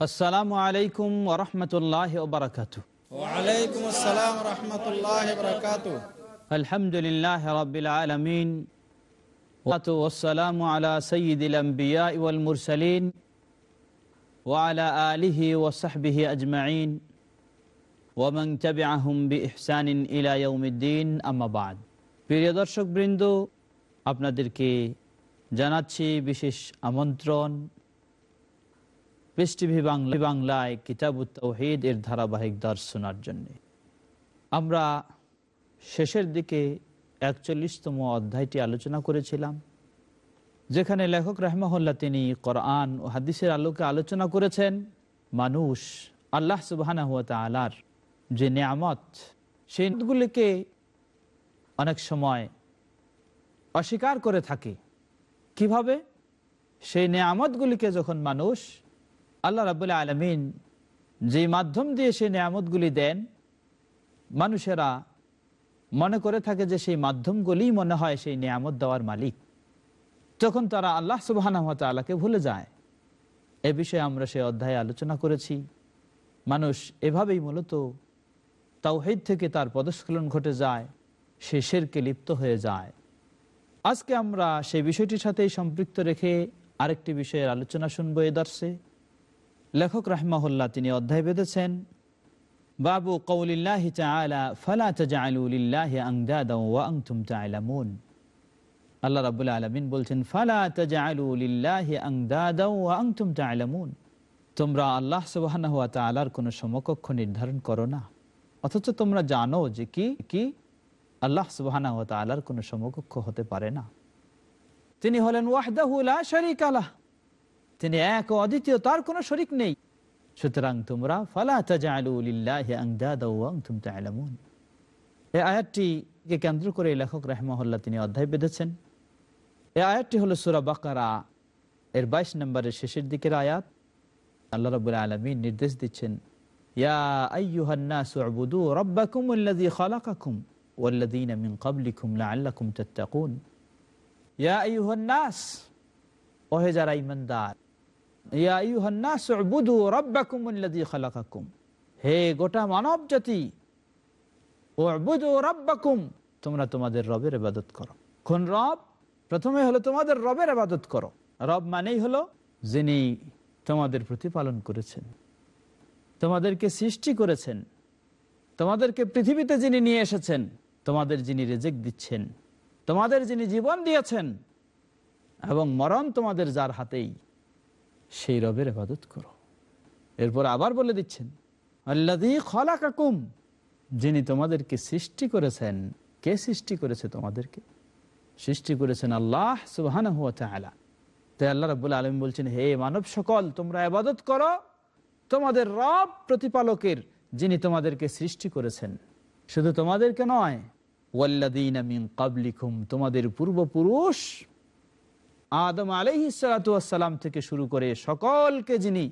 আসসালামু আলাইকুম ওরহমতুল্লাহ ওবরাকাত ওয়ালাইকুম আসসালাম রহমতুল্লাহ বরকাত আলহামদুলিল্লাহ রবিল আলমিন والسلام على سيد الأنبياء والمرسلين وعلى آله وصحبه أجمعين ومن تبعهم بإحسان إلى يوم الدين أما بعد প্রিয় দর্শক বৃন্দ আপনাদেরকে জানাচ্ছি বিশেষ আমন্ত্রণ বাংলায় কিতাবুত তৌহিদ এর ধারাবাহিক দর্শনার জন্য। আমরা শেষের দিকে একচল্লিশতম অধ্যায়টি আলোচনা করেছিলাম, যেখানে লেখক রহমাহুল্লাহ তিনি কোরআন ও হাদিসের আলোকে আলোচনা করেছেন মানুষ আল্লাহ সুবাহানা তালার যে নিয়ামত সেইগুলিকে অনেক সময় অস্বীকার করে থাকে। কীভাবে? সেই নিয়ামতগুলিকে যখন মানুষ আল্লাহ রাবুল্লাহ আলমিন যে মাধ্যম দিয়ে সেই নিয়ামতগুলি দেন, মানুষেরা মনে করে থাকে যে সেই মাধ্যমগুলি মনে হয় সেই নিয়ামত দেওয়ার মালিক। তখন তারা আল্লাহ সুবাহানহতালাকে ভুলে যায়, এ বিষয়ে আমরা সেই অধ্যায়ে আলোচনা করেছি। মানুষ এভাবেই মূলত তাওহিদ থেকে তার পদস্খলন ঘটে যায়, সে শেরকে লিপ্ত হয়ে যায়। আজকে আমরা সেই বিষয়টির সাথেই সম্পৃক্ত রেখে আরেকটি বিষয়ের আলোচনা শুনব এ দর্শে। লেখক রাহমাহুল্লাহ তিনি অধ্যায় বেঁধেছেন, বাবু কৌলিল্লাহ তাআলা, ফালা তাজআলু লিল্লাহি আনদাদা ওয়া আনতুম তা'লামুন আল্লাহ রাব্বুল আলামিন বলছেন, ফালা তাজআলু লিল্লাহি আনদাদা ওয়া আনতুম তা'লামুন তোমরা আল্লাহ সুবহানাহু ওয়া তাআলার কোনো সমকক্ষ নির্ধারণ করো না। অথচ তোমরা জানো যে কি কি আল্লাহ সুবহানাহু ওয়া তাআলার কোনো সমকক্ষ হতে পারে না। তিনি হলেন ওয়াহদাহু লা শারীকা লাহ। তিনি এক ও অদ্বিতীয়, তার কোনো শরিক নেই। সুতরাং তোমরা, ফালা তা'লামুন এই আয়াতটিকে কেন্দ্র করে লেখক রাহমাহুল্লাহ তিনি অধ্যায় বেঁধেছেন। এই আয়াতটি হলো সূরা বাকারা, এর 22 নম্বরের শেষের দিকের আয়াত। আল্লাহ রাব্বুল আলামিন নির্দেশ দিচ্ছেন, ইয়া যারা ঈমানদার হে গোটা মানব জাতি তোমরা তোমাদের রবের আবাদত করো। কোন রব? প্রথমে হলো তোমাদের রবের আবাদত করো। রব মানেই হলো যিনি তোমাদের প্রতিপালন করেছেন, তোমাদেরকে সৃষ্টি করেছেন, তোমাদেরকে পৃথিবীতে যিনি নিয়ে এসেছেন, তোমাদের যিনি রেজেক দিচ্ছেন, তোমাদের যিনি জীবন দিয়েছেন, এবং মরণ তোমাদের যার হাতেই। সেই রবের আবাদত করো। এরপর আবার বলে দিচ্ছেন আল্লাদি যিনি তোমাদেরকে সৃষ্টি করেছেন। কে সৃষ্টি করেছে তোমাদেরকে? সৃষ্টি করেছেন আল্লাহ সুবাহান তাই আল্লাহ রাবুল আলম বলছেন, হে মানব সকল, তোমরা আবাদত করো। তোমাদের রব প্রতিপালকের, যিনি তোমাদেরকে সৃষ্টি করেছেন। শুধু তোমাদেরকে নয় ওয়াল্লাদিন তোমাদের পূর্বপুরুষ আদম আলহিসাম থেকে শুরু করে সকলকে যিনি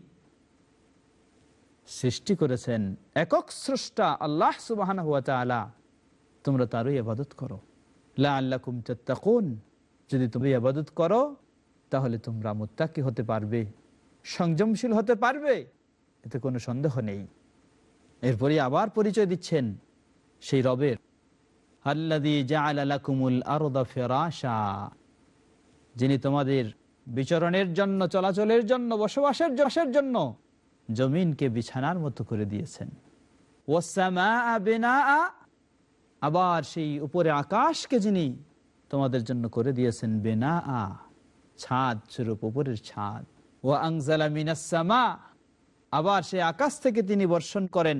সৃষ্টি করেছেন, একক স্রষ্টা আল্লাহ সুবাহ তোমরা তারই আবাদত করো। আল্লাহ কুমতাকুন যদি তুমি আবাদত করো, তাহলে তোমরা মোত্তাকি হতে পারবে, সংযমশীল হতে পারবে, এতে কোনো সন্দেহ নেই। এরপরে আবার পরিচয় দিচ্ছেন সেই রবের। আল্লাদি জাকুমুল আরদা ফেরাশা যিনি তোমাদের বিচরণের জন্য, চলাচলের জন্য, বসবাসের যশের জন্য জমিনকে বিছানার মতো করে দিয়েছেন। আবার সেই উপরে আকাশকে যিনি তোমাদের জন্য করে দিয়েছেন বেনা আ ছাদ স্বরূপ, উপরের ছাদ। ও আংজালা মিনাসমা আবার সেই আকাশ থেকে তিনি বর্ষণ করেন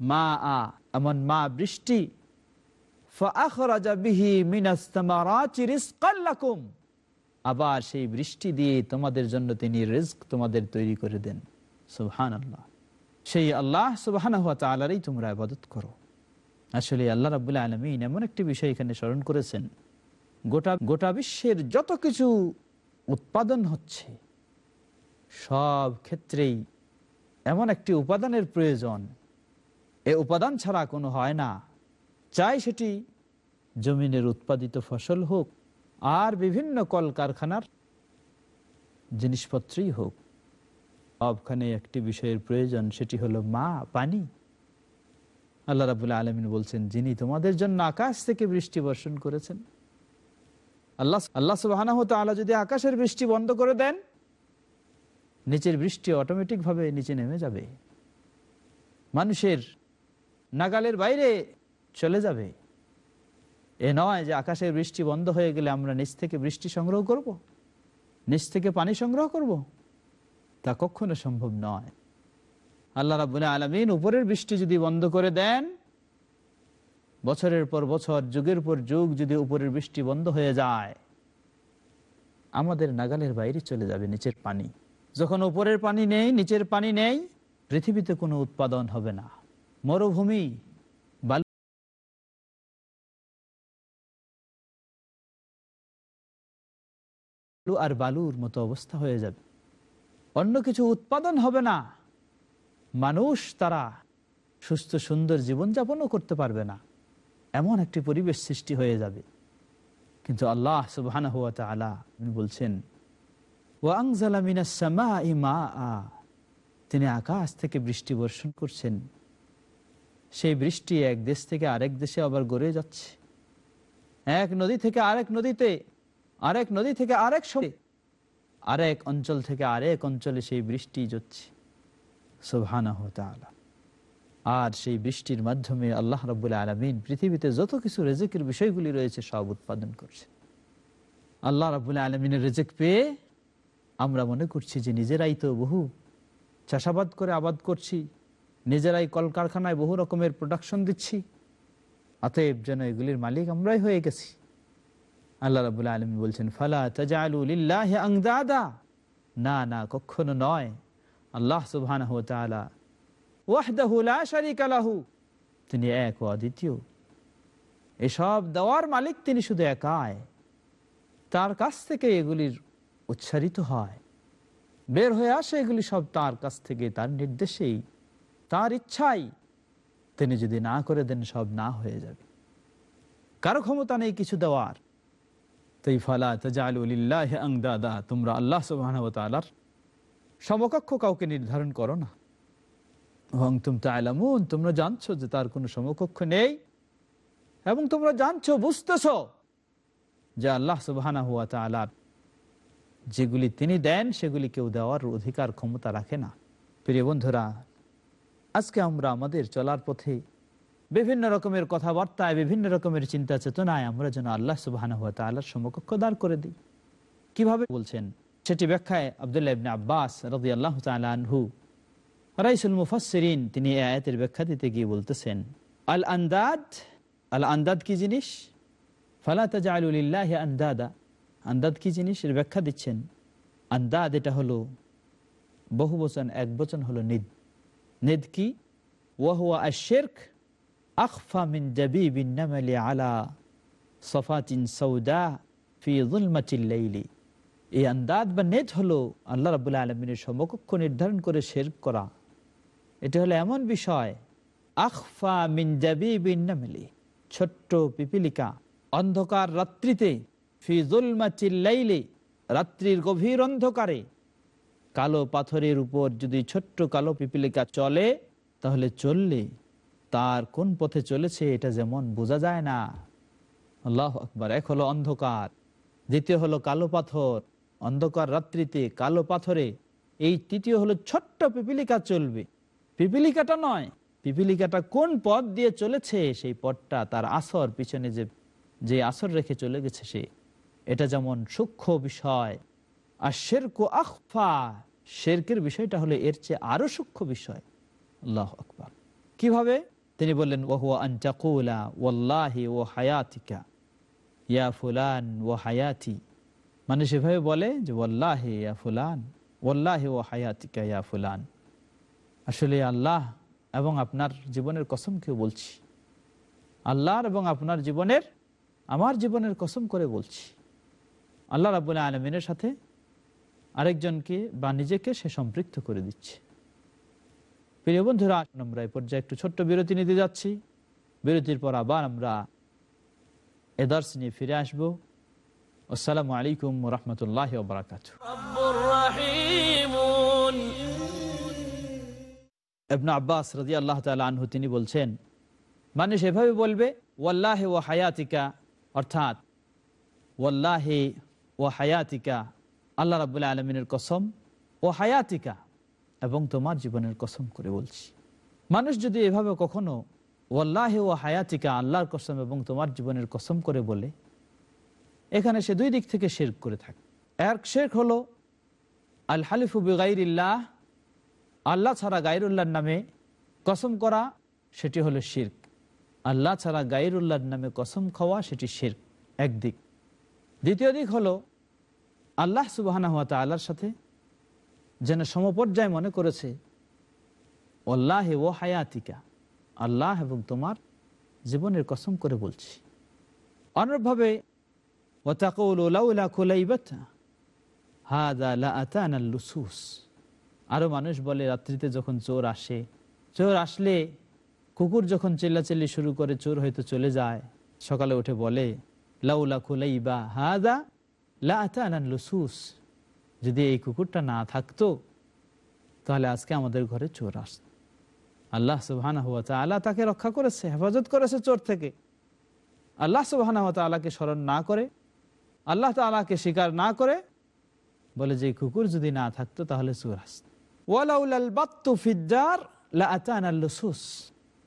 মা আ এমন মা বৃষ্টি। বিহি আবার সেই বৃষ্টি দিয়ে তোমাদের জন্য তিনি রিস্ক তোমাদের তৈরি করে দেন। সুবহান আল্লাহ সেই আল্লাহ সুবাহান আলারই তোমরা আবাদত করো। আসলে আল্লাহ রাবুল্লাহ আলমিন এমন একটি বিষয় এখানে স্মরণ করেছেন। গোটা গোটা বিশ্বের যত কিছু উৎপাদন হচ্ছে, সব ক্ষেত্রেই এমন একটি উপাদানের প্রয়োজন। এ উপাদান ছাড়া কোনো হয় না। চাই সেটি জমিনের উৎপাদিত ফসল হোক আর বিভিন্ন কলকারখানার জিনিসপত্রই হোক। সবখানে একটি বিষয়ের প্রয়োজন, সেটি হলো মা, পানি। আল্লাহ রাবুল্লাহ আলমিন বলছেন, যিনি তোমাদের জন্য আকাশ থেকে বৃষ্টি বর্ষণ করেছেন। আল্লাহ আল্লাহ সুবাহ যদি আকাশের বৃষ্টি বন্ধ করে দেন, নিচের বৃষ্টি অটোমেটিক ভাবে নিচে নেমে যাবে। মানুষের নাগালের বাইরে চলে যাবে। এ নয় যে আকাশের বৃষ্টি বন্ধ হয়ে গেলে আমরা নিচ থেকে বৃষ্টি সংগ্রহ করব। নিচ থেকে পানি সংগ্রহ করব। তা কখনো সম্ভব নয় আল্লাহ রাবুল আলমিন উপরের বৃষ্টি যদি বন্ধ করে দেন, বছরের পর বছর, যুগের পর যুগ যদি উপরের বৃষ্টি বন্ধ হয়ে যায়, আমাদের নাগালের বাইরে চলে যাবে নিচের পানি যখন উপরের পানি নেই, নিচের পানি নেই, পৃথিবীতে কোনো উৎপাদন হবে না মরুভূমি আর বালুর মতো অবস্থা হয়ে যাবে। অন্য কিছু উৎপাদন হবে না। মানুষ তারা সুস্থ, সুন্দর জীবনযাপনও করতে পারবে না। এমন একটি পরিবেশ সৃষ্টি হয়ে যাবে। কিন্তু আল্লাহ সুবাহ বলছেন তিনি আকাশ থেকে বৃষ্টি বর্ষণ করছেন। সেই বৃষ্টি এক দেশ থেকে আরেক দেশে আবার গড়ে যাচ্ছে। এক নদী থেকে আরেক নদীতে আরেক নদী থেকে আরেক সরে আরেক অঞ্চল থেকে আরেক অঞ্চলে সেই বৃষ্টি যাচ্ছে সোভানা আর সেই বৃষ্টির মাধ্যমে আল্লাহ রব্বুল্লাহ আলমিন পৃথিবীতে যত কিছু রেজেকের বিষয়গুলি রয়েছে সব উৎপাদন করছে। আল্লাহ রব্বুল্লাহ আলমিনের রেজেক পেয়ে আমরা মনে করছি যে নিজেরাই তো বহু চাষাবাদ করে আবাদ করছি, নিজেরাই কলকারখানায় বহু রকমের প্রোডাকশন দিচ্ছি, অতএব যেন এগুলির মালিক আমরাই হয়ে গেছি। আল্লাহ রাবুল আলম বলছেন, ফালা তাজালুল্লাহ আংদাদা। না না, কখনো নয়। আল্লাহ সুবহান তিনি এক অদ্বিতীয়। এসব দেওয়ার মালিক তিনি শুধু একাই। তার কাছ থেকে এগুলির উচ্চারিত হয়। বের হয়ে আসে এগুলি সব তার কাছ থেকে, তার নির্দেশেই, তার ইচ্ছাই। তিনি যদি না করে দেন, সব না হয়ে যাবে। কারও ক্ষমতা নেই কিছু দেওয়ার। তোমরা আল্লাহ সুবাহর সমকক্ষ কাউকে নির্ধারণ করো না। এবং তুমি তাইলামুন তোমরা জানছো যে তার কোনো সমকক্ষ নেই। এবং তোমরা জানছো, বুঝতেছ যে আল্লাহ সুবাহানা হুয়া তালার যেগুলি তিনি দেন, সেগুলি কেউ দেওয়ার অধিকার, ক্ষমতা রাখে না। প্রিয় বন্ধুরা, আজকে আমরা আমাদের চলার পথে বিভিন্ন রকমের কথাবার্তায়, বিভিন্ন রকমের চিন্তা চেতনায় আমরা যেন আল্লাহ সুবাহ সমকক্ষ দাঁড় করে দিই। কীভাবে বলছেন? সেটি ব্যাখ্যায় আবদুল্লাহ আব্বাস রাজি আল্লাহ তালহু রাইসুল মুফাসরিন তিনি আয়াতের ব্যাখ্যা দিতে গিয়ে বলতেছেন, আল আন্দাদ আল আন্দাদ কি জিনিস? ফালা তাজাউলিল্লাহ আন্দাদা। আন্দাদ কি জিনিস? এর ব্যাখ্যা দিচ্ছেন, আন্দাদ এটা হলো বহু বচন এক বচন হলো নিদ। নিদ কি? ওয়াহুয়া আশেরক আখফা মিন জাবিবিন নামালি আলা সফাতিন সৌদা ফি যুলমাতিল এই আন্দাজ বা নেট হলো আল্লাহ রাবুল্লাহ আলমিনের সমকক্ষ নির্ধারণ করে শের করা। এটা হলো এমন বিষয়, আখফা মিন জাবিবিন নামালি ছোট্ট পিপিলিকা, অন্ধকার রাত্রিতে, ফি জুলমাচিল্লাইলে রাত্রির গভীর অন্ধকারে। কালো পাথরের উপর যদি ছোট্ট কালো পিপিলিকা চলে, তাহলে চললে তার কোন পথে চলেছে এটা যেমন বোঝা যায় না। আল্লাহ আকবর। এক হলো অন্ধকার, দ্বিতীয় হলো কালো পাথর, অন্ধকার রাত্রিতে কালো পাথরে। এই তৃতীয় হলো ছোট্ট পিপিলিকা চলবে। পিপিলিকাটা নয়, পিপিলিকাটা কোন পথ দিয়ে চলেছে? সেই পথটা তার আসর, পিছনে যে যে আসর রেখে চলে গেছে সে। এটা যেমন সূক্ষ্ম বিষয়, আর শেরকু আখফা। শেরকের বিষয়টা হলো এর চেয়ে আরও সূক্ষ্ম বিষয়। আল্লাহ আকবর। কীভাবে? তিনি বললেন, ওহুয়া ওল্লাহি ও হায়াতিকা, ইয়া ফুলান ও হায়াতি। মানে সেভাবে বলে যে ওল্লাহে ইয়া ফুলান ওল্লাহে ও হায়াতিকা ইয়া ফুলান। আসলে আল্লাহ এবং আপনার জীবনের কসম কেউ বলছি। আল্লাহর এবং আপনার জীবনের, আমার জীবনের কসম করে বলছি। আল্লাহ রাবুল্লাহ আলমিনের সাথে আরেকজনকে বা নিজেকে সে সম্পৃক্ত করে দিচ্ছে। প্রিয় বন্ধুরা আমরা এই পর্যায়ে একটু ছোট্ট বিরতি নিতে যাচ্ছি। বিরতির পর আবার আমরা এদার্স নিয়ে ফিরে আসব। আসসালামু আলাইকুম রহমতুল্লাহ বারাকাত আব্বাস রাজি আল্লাহ তালা আনহু, তিনি বলছেন, মানুষ এভাবে বলবে, ওয়াল্লাহে ও হায়াতিকা, অর্থাৎ, ওয়াল্লাহে ও হায়াতিকা, আল্লাহ রাবুল্লাহ আলমিনের কসম ও হায়াতিকা। এবং তোমার জীবনের কসম করে বলছি। মানুষ যদি এভাবে কখনো, ওয়াল্লাহে ও হায়াতিকা, আল্লাহর কসম এবং তোমার জীবনের কসম করে বলে, এখানে সে দুই দিক থেকে শের করে থাকে। এক শেখ হলো, আল হালিফু বেগাইরিল্লাহ, আল্লাহ ছাড়া গাইরুল্লাহর নামে কসম করা, সেটি হলো শির্ক। আল্লাহ ছাড়া গাইরুল্লাহর নামে কসম খাওয়া, সেটি শির্ক। একদিক দ্বিতীয় দিক হলো, আল্লাহ সুবাহানা হাত আল্লাহর সাথে যেন সমপর্যায় মনে করেছে, আল্লাহে ও হায়াতিকা, আল্লাহ এবং তোমার জীবনের কসম করে বলছি। অনুরূপভাবে আরও মানুষ বলে, রাত্রিতে যখন চোর আসে, চোর আসলে কুকুর যখন চিল্লাচিল্লি শুরু করে, চোর হয়তো চলে যায়। সকালে উঠে বলে, লাউলা খুলাইবা, হাদা লাতান লুসুস। যদি এই কুকুরটা না থাকতো, তাহলে আজকে আমাদের ঘরে চোর আসত। আল্লাহ সুবাহানা হুয়া আল্লাহ তাকে রক্ষা করেছে, হেফাজত করেছে চোর থেকে। আল্লাহ সুবাহানা হুয়া স্মরণ না করে, আল্লাহ তালাকে স্বীকার না করে, বলে যে কুকুর যদি না থাকতো, তাহলে চোর আসত।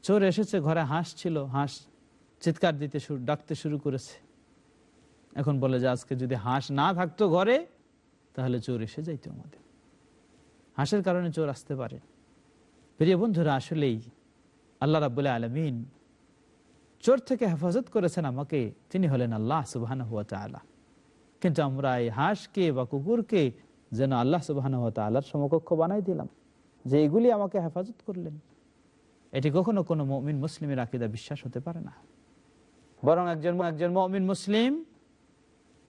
চোর এসেছে, ঘরে হাঁস ছিল, হাঁস চিৎকার দিতে ডাকতে শুরু করেছে। এখন বলে যে আজকে যদি হাঁস না থাকতো ঘরে তাহলে চোর এসে যাইতো আমাদের। হাঁসের কারণে চোর আসতে পারে। প্রিয় বন্ধুরা, আসলেই আল্লাহ রাবুল্লাহ আলমিন চোর থেকে হেফাজত করেছেন আমাকে। তিনি হলেন আল্লাহ সুবাহ কিন্তু আমরা এই হাঁসকে বা কুকুরকে যেন আল্লাহ সুবাহ আল্লাহর সমকক্ষ বানাই দিলাম, যে এগুলি আমাকে হেফাজত করলেন। এটি কখনো কোনো মমিন মুসলিমের আকিদা বিশ্বাস হতে পারে না। বরং একজন একজন মমিন মুসলিম,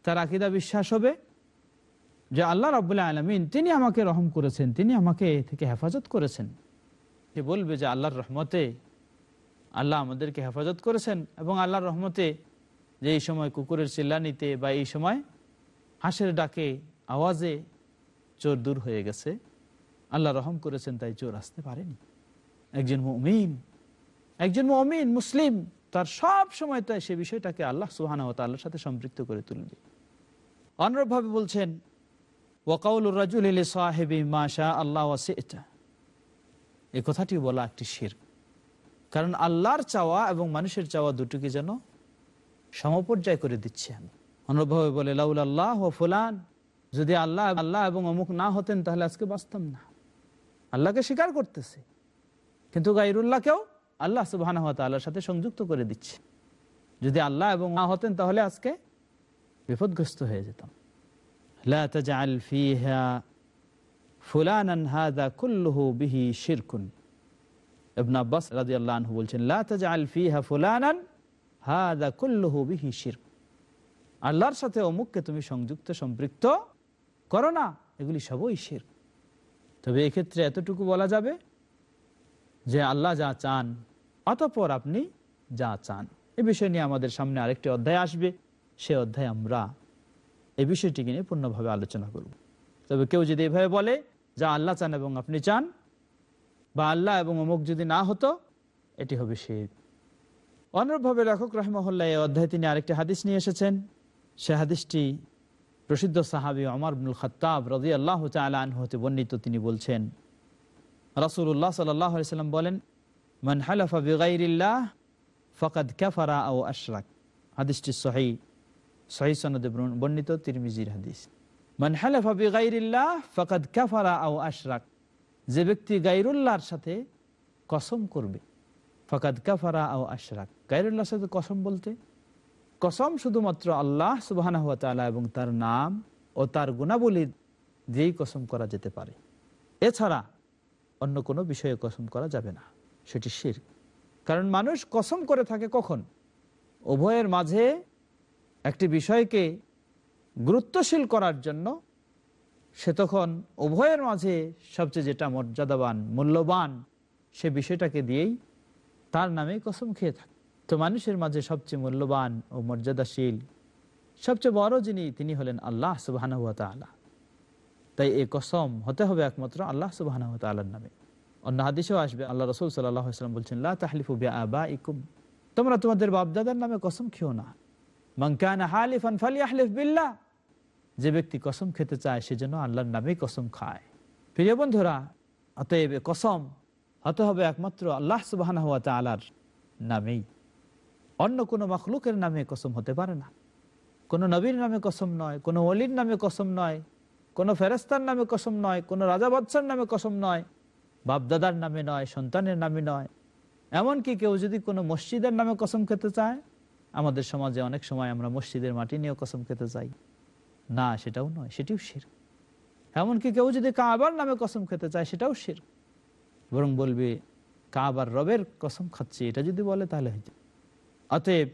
তার আকিদা বিশ্বাস হবে যে আল্লাহ রাবুল্লাহ আলমিন, তিনি আমাকে রহম করেছেন, তিনি আমাকে থেকে হেফাজত করেছেন। সে বলবে যে আল্লাহর রহমতে আল্লাহ আমাদেরকে হেফাজত করেছেন এবং আল্লাহর রহমতে যে এই সময় কুকুরের চিল্লানিতে বা এই সময় হাঁসের ডাকে আওয়াজে চোর দূর হয়ে গেছে, আল্লাহ রহম করেছেন, তাই চোর আসতে পারেনি। একজন মমিন একজন মমিন, মুসলিম, তার সব সময় তাই সে বিষয়টাকে আল্লাহ সুহানা ও আল্লাহর সাথে সম্পৃক্ত করে তুলবে। অনুরূপভাবে বলছেন আল্লাহ এ কথাটি বলা একটি শির কারণ আল্লাহর চাওয়া এবং মানুষের চাওয়া দুটোকে যেন সমপর্যায় করে দিচ্ছে। আমি অনুভবে বলে লাউল আল্লাহ ও ফুলান। যদি আল্লাহ আল্লাহ এবং অমুক না হতেন, তাহলে আজকে বাঁচতাম না। আল্লাহকে স্বীকার করতেছে। কিন্তু গাইরুল্লাহকেও আল্লাহ সুবাহ আল্লাহর সাথে সংযুক্ত করে দিচ্ছে। যদি আল্লাহ এবং না হতেন, তাহলে আজকে বিপদগ্রস্ত হয়ে যেতাম। ফুলানান হাদা কুল্লুহু বিহি শিরকুন ইবনে আব্বাস রাদিয়াল্লাহু আনহু বলছেন লা তাজআল ফিহা ফুলানান হাদা কুল্লুহু বিহি শিরক আল্লাহর সাথে অমুককে তুমি সংযুক্ত, সম্পৃক্ত করো না, এগুলি সবই শির তবে এক্ষেত্রে এতটুকু বলা যাবে যে আল্লাহ যা চান, অতপর আপনি যা চান। এ বিষয় নিয়ে আমাদের সামনে আরেকটি অধ্যায় আসবে, সে অধ্যায় আমরা এই বিষয়টিকে নিয়ে পূর্ণভাবে আলোচনা করব। তবে কেউ যদি এভাবে বলে যা আল্লাহ চান এবং আপনি চান, বা আল্লাহ এবং অমুক যদি না হতো, এটি হবে সে অনুরূপভাবে লেখক রহমহল্লা এই অধ্যায় তিনি আরেকটি হাদিস নিয়ে এসেছেন। সে হাদিসটি প্রসিদ্ধ সাহাবি অমর আব্দুল খত্তাব রাজি আল্লাহ হতে বর্ণিত। তিনি বলছেন রাসুল্লাহ সাল্লাম বলেন, মান হালাফা বেগাইরিল্লাহ ফকাদ ক্যাফারা ও আশরাক। হাদিসটি সহি সহি সনদে বর্ণিত তিরমিজির হাদিস। মান হালাফা বেগাইরিল্লাহ ফকাদ ক্যাফারা ও আশরাক। যে ব্যক্তি গাইরুল্লাহর সাথে কসম করবে, ফকাদ কাফারা ও আশরাক। গাইরুল্লাহর সাথে কসম বলতে? কসম শুধুমাত্র আল্লাহ সুবাহ এবং তার নাম ও তার গুণাবলী দিয়েই কসম করা যেতে পারে। এছাড়া অন্য কোনো বিষয়ে কসম করা যাবে না। সেটি শির কারণ মানুষ কসম করে থাকে কখন? উভয়ের মাঝে একটি বিষয়কে গুরুত্বশীল করার জন্য সে তখন উভয়ের মাঝে সবচেয়ে যেটা মর্যাদাবান, মূল্যবান, সে বিষয়টাকে দিয়েই তার নামে কসম খেয়ে থাকে। তো মানুষের মাঝে সবচেয়ে মূল্যবান ও মর্যাদাশীল, সবচেয়ে বড় যিনি, তিনি হলেন আল্লাহ তালা তাই এই কসম হতে হবে একমাত্র আল্লাহ তালার নামে। অন্য হাদিসেও আসবে, আল্লাহ রসুল সাল্লাম বলছেন ইকুম তোমরা তোমাদের বাপদাদার নামে কসম খেও না। মঙ্কানা হালিফান ফালি আহলিফ বিল্লাহ। যে ব্যক্তি কসম খেতে চায়, সে যেন আল্লাহর নামেই কসম খায়। প্রিয় বন্ধুরা, অতএব কসম হতে হবে একমাত্র আল্লাহ সুবাহ আলার নামেই। অন্য কোনো মখলুকের নামে কসম হতে পারে না। কোনো নবীর নামে কসম নয়, কোনো অলির নামে কসম নয়, কোনো ফেরস্তার নামে কসম নয়, কোনো রাজা বাদশার নামে কসম নয়, বাপদাদার নামে নয়, সন্তানের নামে নয়। এমনকি কেউ যদি কোনো মসজিদের নামে কসম খেতে চায় আমাদের সমাজে অনেক সময় আমরা মসজিদের মাটি নিয়েও কসম খেতে চাই না, সেটাও নয়, সেটিও শির। এমনকি কেউ যদি কাবার নামে কসম খেতে চায়, সেটাও শির। বরং বলবে, কাবার রবের কসম খাচ্ছি, এটা যদি বলে তাহলে হয়েছে অতএব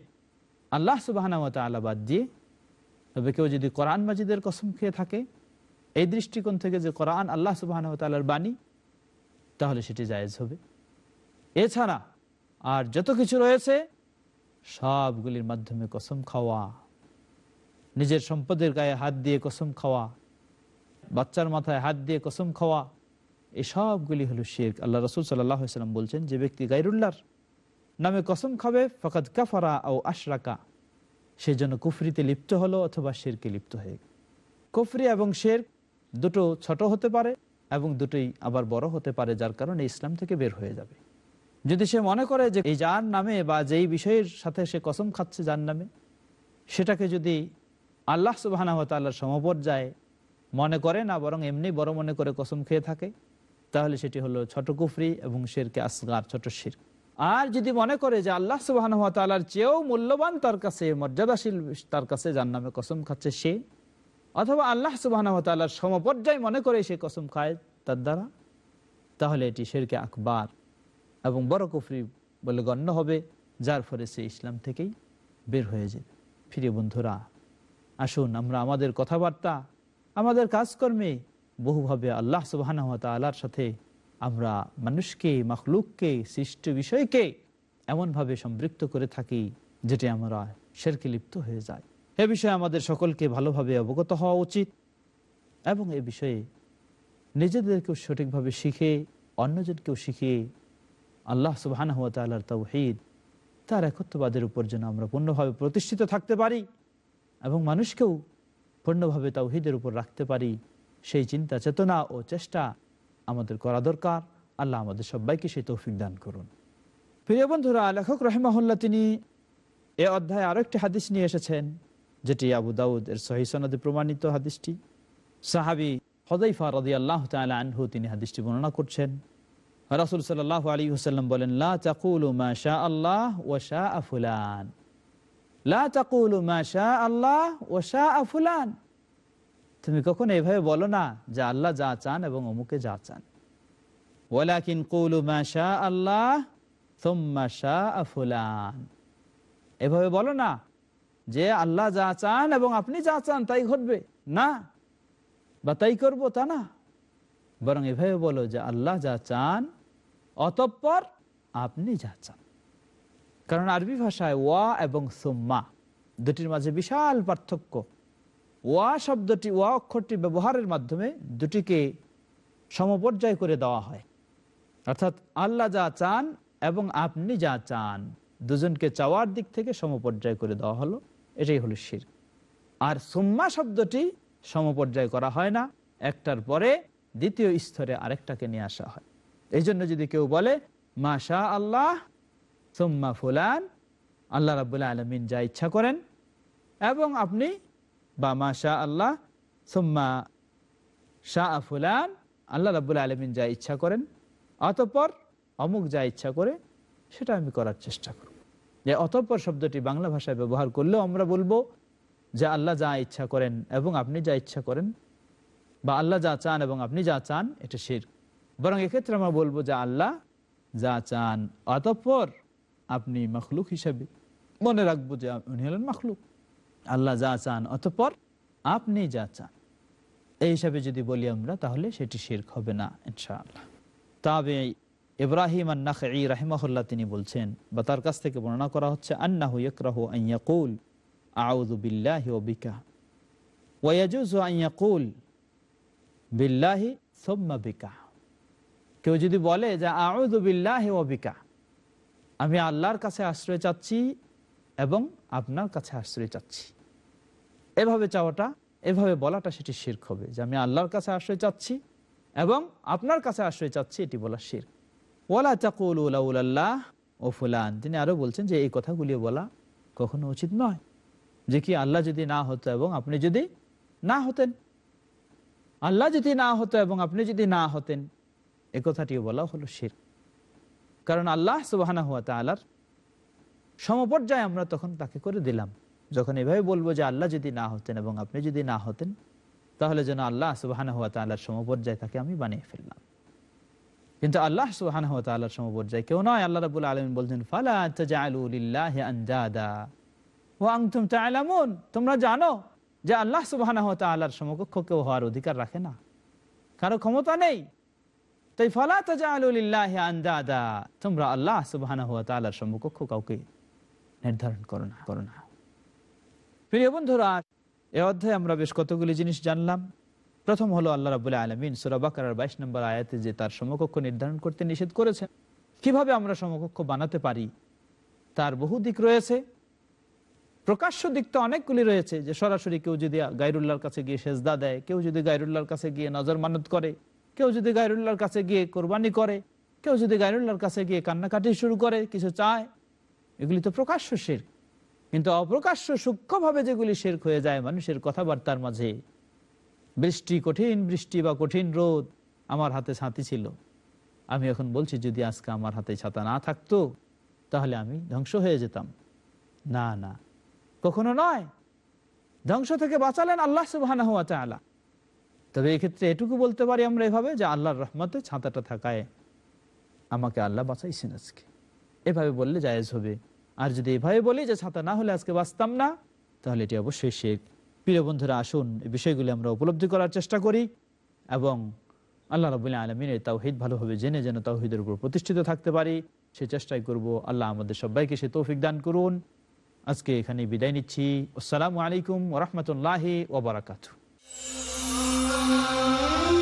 আল্লাহ সুবাহ আলাবাদ দিয়ে, তবে কেউ যদি কোরআন মাজিদের কসম খেয়ে থাকে, এই দৃষ্টিকোণ থেকে যে কোরআন আল্লাহ সুবাহ তাল্লার বাণী, তাহলে সেটি জায়েজ হবে। এছাড়া আর যত কিছু রয়েছে সবগুলির মাধ্যমে কসম খাওয়া। নিজের সম্পদের গায়ে হাত দিয়ে কসম খাওয়া। বাচ্চার মাথায় হাত দিয়ে কসম খাওয়া। এই সবগুলি হলো শেখ আল্লাহ রসুল সাল্লাম বলছেন, যে ব্যক্তি গাইরুল্লাহর নামে কসম খাবে ফকাত কাফারা ও আশরাকা। সে জন্য কুফরিতে লিপ্ত হলো অথবা শেরকে লিপ্ত হয়ে কুফরি এবং শের দুটো ছোট হতে পারে এবং দুটোই আবার বড় হতে পারে, যার কারণে ইসলাম থেকে বের হয়ে যাবে। যদি সে মনে করে যে এই যার নামে বা যেই বিষয়ের সাথে সে কসম খাচ্ছে যার নামে সেটাকে যদি আল্লাহ সুবাহ সমপর্যায়ে মনে করে না, বরং এমনি বড় মনে করে কসম খেয়ে থাকে, তাহলে সেটি হলো ছোট কুফরি এবং শেরকে আসগার, ছোট শির। আর যদি মনে করে যে আল্লাহ সুবাহ চেয়েও মূল্যবান তার কাছে, মর্যাদাশীল তার কাছে যার নামে কসম খাচ্ছে সে, অথবা আল্লাহ সুবাহ সমপর্যায় মনে করে সে কসম খায় তার দ্বারা, তাহলে এটি শেরকে আকবার। এবং বড় কুফরি বলে গণ্য হবে, যার ফলে সে ইসলাম থেকেই বের হয়ে যাবে ফিরে বন্ধুরা, আসুন আমরা আমাদের কথাবার্তা, আমাদের কাজকর্মে বহুভাবে আল্লাহ সুবাহ আল্লাহর সাথে আমরা মানুষকে, মখলুককে, সৃষ্ট বিষয়কে এমনভাবে সম্পৃক্ত করে থাকি যেটি আমরা শেরকে লিপ্ত হয়ে যায় এ বিষয়ে আমাদের সকলকে ভালোভাবে অবগত হওয়া উচিত এবং এ বিষয়ে নিজেদেরকেও সঠিকভাবে শিখে, অন্যজনকেও শিখিয়ে আল্লাহ সুবাহ তাল্লাহর তৌহিদ, তার একত্ববাদের উপর যেন আমরা পূর্ণভাবে প্রতিষ্ঠিত থাকতে পারি এবং মানুষকেও পূর্ণভাবে তাওহিদের উপর রাখতে পারি, সেই চিন্তা, চেতনা ও চেষ্টা আমাদের করা দরকার। আল্লাহ আমাদের সবাইকে সেই তৌফিক দান করুন। প্রিয় বন্ধুরা, লেখক রহিমাহুল্লাহ তিনি এ অধ্যায়ে আরও একটি হাদিস নিয়ে এসেছেন, যেটি আবু দাউদ এর সহি সনদে প্রমাণিত হাদিসটি। সাহাবি হদাইফা রদি আল্লাহ আনহু তিনি হাদিসটি বর্ণনা করছেন। রাসুল সাল্লাহ আলী হুসাল্লাম বলেন, লা চাকুল মা শাহ আল্লাহ ও শাহ আফুলান লা চাকুল মা শাহ আল্লাহ ও শাহ আফুলান তুমি কখনো এভাবে বলো না যে আল্লাহ যা চান এবং অমুকে যা চান। ওয়ালাকিন কৌলু মা শাহ আল্লাহ সোম্মা শাহ আফুলান এভাবে বলো না যে আল্লাহ যা চান এবং আপনি যা চান তাই ঘটবে। না। বা তাই করব তা না। বরং এভাবে বলো যে আল্লাহ যা চান অতঃপর আপনি যা চান। কারণ আরবি ভাষায় ওয়া এবং সোম্মা দুটির মাঝে বিশাল পার্থক্য। ওয়া শব্দটি, ওয়া অক্ষরটি ব্যবহারের মাধ্যমে দুটিকে সমপর্যায় করে দেওয়া হয়। অর্থাৎ আল্লাহ যা চান এবং আপনি যা চান দুজনকে চাওয়ার দিক থেকে সমপর্যায় করে দেওয়া হলো, এটাই হলো শির। আর সোম্মা শব্দটি সমপর্যায় করা হয় না, একটার পরে দ্বিতীয় স্তরে আরেকটাকে নিয়ে আসা হয়। এই জন্য যদি কেউ বলে মা শাহ আল্লাহ সোম্মা ফুলান আল্লাহ রাবুল্লাহ আলমিন যা ইচ্ছা করেন। এবং আপনি বা মা শাহ আল্লাহ সোম্মা শাহ ফুলান, আল্লাহ রাবুল্লাহ আলমিন যা ইচ্ছা করেন। অতঃপর অমুক যা ইচ্ছা করে, সেটা আমি করার চেষ্টা করব। যে অতঃপর শব্দটি বাংলা ভাষায় ব্যবহার করলেও আমরা বলব যে আল্লাহ যা ইচ্ছা করেন এবং আপনি যা ইচ্ছা করেন, বা আল্লাহ যা চান এবং আপনি যা চান, এটা শির বরং এক্ষেত্রে আমরা বলব যে আল্লাহ যা চান, অতঃপর আপনি মখলুক হিসাবে মনে রাখব যে উনি হলেন মখলুক। আল্লাহ যা চান, অতঃপর আপনি যা চান। এই হিসাবে যদি বলি আমরা, তাহলে সেটি শির্ক হবে না, ইনশাআল্লাহ। তবে ইব্রাহিম আন্নাখি রাহিমাহুল্লাহ তিনি বলছেন, বা তার কাছ থেকে বর্ণনা করা হচ্ছে, আন্নাহু ইকরাহু আইয়াকুল আউযু বিল্লাহি ওয়া বিকা। ওয়া আইয়াকুল বিল্লাহি সুম্মা বিকা। কেউ যদি বলে যে আউদুবিল্লাহ অবিকা আমি আল্লাহর কাছে আশ্রয় চাচ্ছি এবং আপনার কাছে আশ্রয় চাচ্ছি। এভাবে চাওয়াটা, এভাবে বলাটা সেটি শির্ক হবে, যে আমি আল্লাহর কাছে আশ্রয় চাচ্ছি এবং আপনার কাছে আশ্রয় চাচ্ছি, এটি বলা শির ওলা চাকুল উল্লাহ ও ফুলান তিনি আরও বলছেন যে, এই কথাগুলি বলা কখনো উচিত নয় যে কি আল্লাহ যদি না হতো এবং আপনি যদি না হতেন। আল্লাহ যদি না হতো এবং আপনি যদি না হতেন এ কথাটিও বলা হলো শির কারণ আল্লাহ সুবাহ আলার সমপর্যায়ে আমরা তখন তাকে করে দিলাম। যখন এভাবে বলব যে আল্লাহ যদি না হতেন এবং আপনি যদি না হতেন, তাহলে যেন আল্লাহ সুবাহান হাত আল্লাহর সমপর্যায়ে তাকে আমি বানিয়ে ফেললাম। কিন্তু আল্লাহ সুবাহান হাত আল্লাহর সমপর্যায়ে কেউ নয়। আল্লাহ রাবুল আলমিন বলছেন, ফালা তোমরা জানো যে আল্লাহ সুবাহান হাত আল্লাহর সমকক্ষ কেউ হওয়ার অধিকার রাখে না। কারও ক্ষমতা নেই। তাই ফালা তাজাউলিল্লাহ আন্দাদা। তোমরা আল্লাহ আল্লাহর সমকক্ষ কাউকে নির্ধারণ করো না করো না। প্রিয় বন্ধুরা, এ অধ্যায়ে আমরা বেশ কতগুলি জিনিস জানলাম। প্রথম হলো আল্লাহ রাবুল্লাহ আলমিন সুরাবাকার বাইশ নম্বর আয়াতে যে তার সমকক্ষ নির্ধারণ করতে নিষেধ করেছেন, কীভাবে আমরা সমকক্ষ বানাতে পারি, তার বহু দিক রয়েছে। প্রকাশ্য দিক তো অনেকগুলি রয়েছে যে সরাসরি কেউ যদি গাইরুল্লাহর কাছে গিয়ে সেজদা দেয়, কেউ যদি গাইরুল্লাহর কাছে গিয়ে নজর মানত করে কেউ যদি গাইরুল্লাহর কাছে গিয়ে কোরবানি করে, কেউ যদি গাইরুল্লাহর কাছে গিয়ে কান্নাকাটি শুরু করে, কিছু চায়, এগুলি তো প্রকাশ্য শির কিন্তু অপ্রকাশ্য সূক্ষ্মভাবে যেগুলি শেরক হয়ে যায় মানুষের কথাবার্তার মাঝে, বৃষ্টি কঠিন, বৃষ্টি বা কঠিন রোদ আমার হাতে ছাতি ছিল। আমি এখন বলছি, যদি আজকে আমার হাতে ছাতা না থাকতো, তাহলে আমি ধ্বংস হয়ে যেতাম। না না, কখনো নয়। ধ্বংস থেকে বাঁচালেন আল্লাহ সুবাহ তবে এক্ষেত্রে এটুকু বলতে পারি আমরা এভাবে যে আল্লাহর রহমতে ছাতাটা থাকায় আমাকে আল্লাহ বাঁচাইছেন আজকে। এভাবে বললে জায়েজ হবে। আর যদি এভাবে বলি যে ছাতা না হলে আজকে বাঁচতাম না, তাহলে এটি অবশ্যই শেখ প্রিয় বন্ধুরা, আসুন এই বিষয়গুলি আমরা উপলব্ধি করার চেষ্টা করি এবং আল্লাহ রবুল্লাহ আলমিনের তাওহিদ ভালোভাবে জেনে যেন তাওহিদের উপর প্রতিষ্ঠিত থাকতে পারি। সে চেষ্টাই করব আল্লাহ আমাদের সবাইকে সে তৌফিক দান করুন। আজকে এখানে বিদায় নিচ্ছি। আসসালামু আলাইকুম ওরহমতুল্লাহি ওবরাকাতু